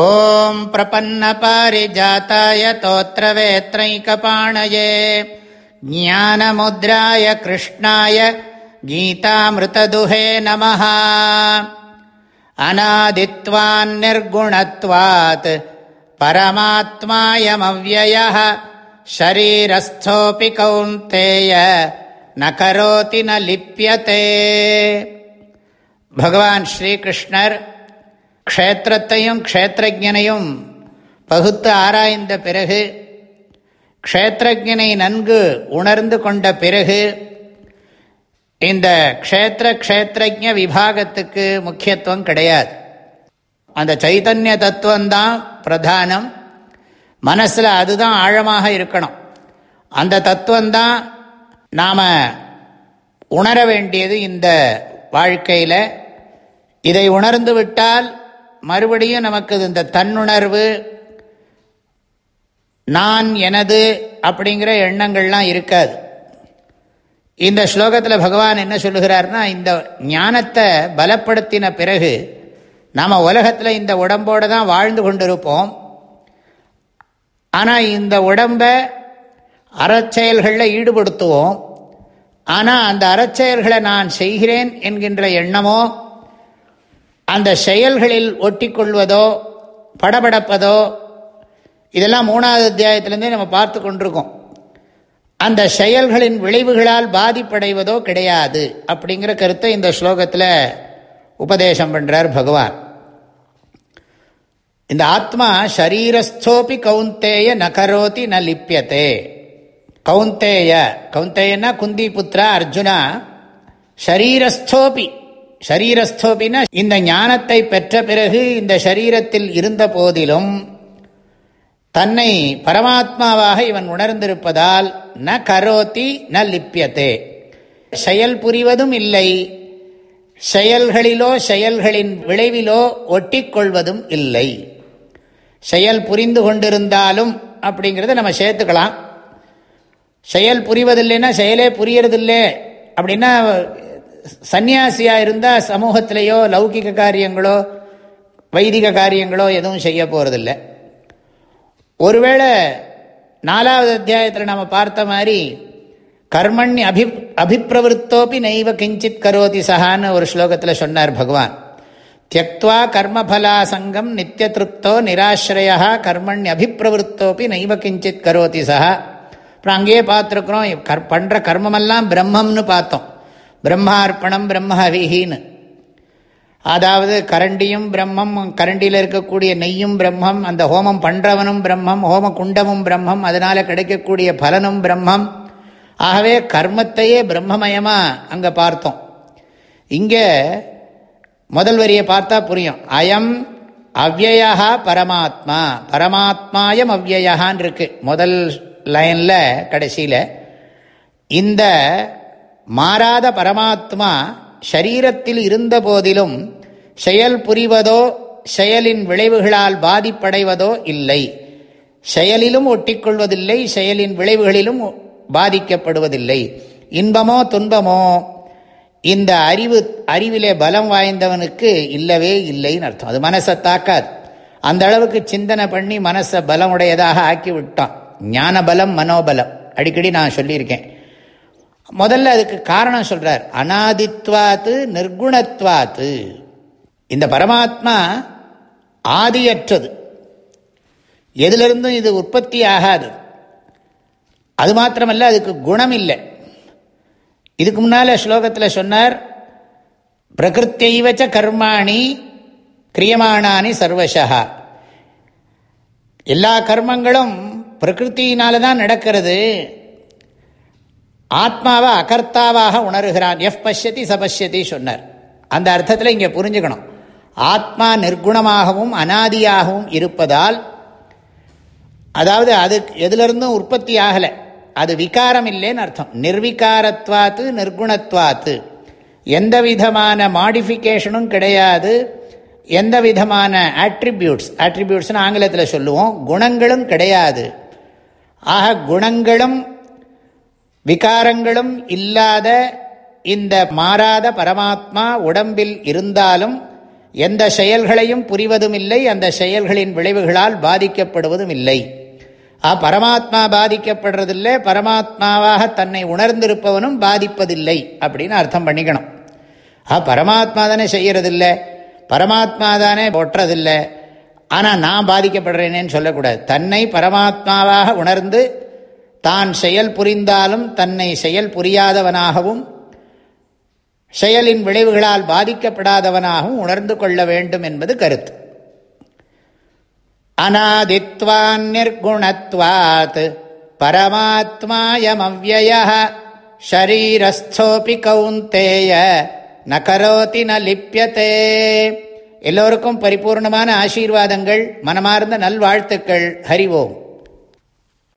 ॐ प्रपन्नपारिजाताय तोत्रवेत्रैकपाणये ज्ञानमुद्राय कृष्णाय गीतामृतदुहे नमः अनादित्वान्निर्गुणत्वात् परमात्मायमव्ययः शरीरस्थोऽपि कौन्तेय न करोति न लिप्यते भगवान् श्रीकृष्णर् க்ஷேத்திரத்தையும் க்ஷேத்திரஜனையும் பகுத்து ஆராய்ந்த பிறகு க்ஷேத்திரஜனை நன்கு உணர்ந்து கொண்ட பிறகு இந்த க்ஷேத்திர க்ஷேத்திரஜ விபாகத்துக்கு முக்கியத்துவம் கிடையாது. அந்த சைத்தன்ய தத்துவம்தான் பிரதானம். மனசில் அதுதான் ஆழமாக இருக்கணும். அந்த தத்துவம்தான் நாம் உணர வேண்டியது இந்த வாழ்க்கையில். இதை உணர்ந்து விட்டால் மறுபடியும் நமக்கு இந்த தன்னுணர்வு நான் எனது அப்படிங்கிற எண்ணங்கள்லாம் இருக்காது. இந்த ஸ்லோகத்தில் பகவான் என்ன சொல்லுகிறார்னா இந்த ஞானத்தை பலப்படுத்தின பிறகு நாம் உலகத்தில் இந்த உடம்போடு தான் வாழ்ந்து கொண்டிருப்போம். ஆனால் இந்த உடம்பை அறச்செயல்களில் ஈடுபடுத்துவோம். ஆனால் அந்த அறச்செயல்களை நான் செய்கிறேன் என்கின்ற எண்ணமோ அந்த செயல்களில் ஒட்டிக்கொள்வதோ படபடப்பதோ இதெல்லாம் மூணாவது அத்தியாயத்திலேருந்தே நம்ம பார்த்து கொண்டிருக்கோம். அந்த செயல்களின் விளைவுகளால் பாதிப்படைவதோ கிடையாது அப்படிங்கிற கருத்தை இந்த ஸ்லோகத்தில் உபதேசம் பண்ணுறார் பகவான். இந்த ஆத்மா ஷரீரஸ்தோப்பி கவுந்தேய நகரோதி ந லிப்பியத்தே கவுந்தேய கவுந்தேயன்னா குந்தி புத்திரா அர்ஜுனா ஷரீரஸ்தோபி. ஷரீரஸ்தோபின இந்த ஞானத்தை பெற்ற பிறகு இந்த சரீரத்தில் இருந்த போதிலும் தன்னை பரமாத்மாவாக இவன் உணர்ந்திருப்பதால் ந கரோத்தி ந லிப்பியத்தே செயல் புரிவதும் இல்லை. செயல்களிலோ செயல்களின் விளைவிலோ ஒட்டிக்கொள்வதும் இல்லை. செயல் புரிந்து கொண்டிருந்தாலும் அப்படிங்கிறத நம்ம சேர்த்துக்கலாம். செயல் புரிவதில்லைன்னா செயலே புரியறதில்லை. அப்படின்னா சன்னியாசியாக இருந்தால் சமூகத்திலேயோ லௌகிக காரியங்களோ வைதிக காரியங்களோ எதுவும் செய்ய போகிறதில்ல ஒருவேளை நாலாவது அத்தியாயத்தில் நம்ம பார்த்த மாதிரி கர்மணி அபி அபிப்பிரவருத்தோப்பி நைவ கிஞ்சித் கரோதி சஹான்னு ஒரு ஸ்லோகத்தில் சொன்னார் பகவான். தியக்வா கர்மபலாசங்கம் நித்திய திருப்தோ நிராசிரயா கர்மணி அபிப்பிரவருத்தோப்பி நைவ கிஞ்சித் கரோதி சஹா. அப்புறம் அங்கேயே பார்த்துருக்குறோம் கர் பண்ணுற கர்மமெல்லாம் பிரம்மம்னு பார்த்தோம். பிரம்மார்ப்பணம் பிரம்மஹவிஹின்னு. அதாவது கரண்டியும் பிரம்மம் கரண்டியில் இருக்கக்கூடிய நெய்யும் பிரம்மம் அந்த ஹோமம் பண்ணுறவனும் பிரம்மம் ஹோம குண்டமும் பிரம்மம் அதனால் கிடைக்கக்கூடிய பலனும் பிரம்மம். ஆகவே கர்மத்தையே பிரம்மமயமாக அங்கே பார்த்தோம். இங்கே முதல் வரியை பார்த்தா புரியும். அயம் அவ்வயா பரமாத்மா பரமாத்மாயம் அவ்வயான் இருக்கு. முதல் லைனில் கடைசியில் இந்த மாறாத பரமாத்மா ஷரீரத்தில் இருந்த போதிலும் செயல் புரிவதோ செயலின் விளைவுகளால் பாதிப்படைவதோ இல்லை. செயலிலும் ஒட்டிக்கொள்வதில்லை செயலின் விளைவுகளிலும் பாதிக்கப்படுவதில்லை. இன்பமோ துன்பமோ இந்த அறிவு அறிவிலே பலம் வாய்ந்தவனுக்கு இல்லவே இல்லைன்னு அர்த்தம். அது மனசை தாக்காது. அந்த அளவுக்கு சிந்தனை பண்ணி மனசை பலமுடையதாக ஆக்கி விட்டான். ஞான பலம் மனோபலம். அடிக்கடி நான் சொல்லியிருக்கேன். முதல்ல அதுக்கு காரணம் சொல்றார். அனாதித்வாத்து நிர்குணத்வாத்து. இந்த பரமாத்மா ஆதியற்றது. எதிலிருந்தும் இது உற்பத்தி ஆகாது. அது மாத்திரமல்ல அதுக்கு குணம் இல்லை இதுக்கு முன்னால் ஸ்லோகத்தில் சொன்னார் பிரகிருத்தைவச்ச கர்மாணி கிரியமானானி சர்வசா. எல்லா கர்மங்களும் பிரகிருத்தினால தான் நடக்கிறது. ஆத்மாவை அகர்த்தாவாக உணர்கிறான். எஃப் பஷ்யதி சபஷ்யதி சொன்னார். அந்த அர்த்தத்தில் இங்கே புரிஞ்சுக்கணும். ஆத்மா நிர்குணமாகவும் அனாதியாகவும் இருப்பதால் அதாவது அது எதுலேருந்தும் உற்பத்தி ஆகலை. அது விகாரம் இல்லைன்னு அர்த்தம். நிர்விகாரத்வாத்து நிர்குணத்வாத்து. எந்த விதமான மாடிஃபிகேஷனும் கிடையாது. எந்த விதமான ஆட்ரிபியூட்ஸ் ஆட்ரிபியூட்ஸ்னு ஆங்கிலத்தில் சொல்லுவோம். குணங்களும் கிடையாது. ஆக குணங்களும் விகாரங்களும் இல்லாத இந்த மாறாத பரமாத்மா உடம்பில் இருந்தாலும் எந்த செயல்களையும் புரிவதும் இல்லை அந்த செயல்களின் விளைவுகளால் பாதிக்கப்படுவதும் இல்லை ஆ பரமாத்மா பாதிக்கப்படுறதில்லை பரமாத்மாவாக தன்னை உணர்ந்திருப்பவனும் பாதிப்பதில்லை அப்படின்னு அர்த்தம் பண்ணிக்கணும். ஆ பரமாத்மா தானே செய்யறதில்லை பரமாத்மா தானே ஒட்டுறதில்லை ஆனால் நான் பாதிக்கப்படுறேனேன்னு சொல்லக்கூடாது. தன்னை பரமாத்மாவாக உணர்ந்து தான் செயல் புரிந்தாலும் தன்னை செயல் புரியாதவனாகவும் செயலின் விளைவுகளால் பாதிக்கப்படாதவனாகவும் உணர்ந்து கொள்ள வேண்டும் என்பது கருத்து. அநாதித்வான் நிர்குணத்வாத் பரமாத்மாயமவ்யய ஷரீரஸ்தோபி கவுந்தேய நகரோதி ந லிப்பியத்தே எல்லோருக்கும் பரிபூர்ணமான ஆசீர்வாதங்கள் மனமார்ந்த நல்வாழ்த்துக்கள். ஹரிவோம்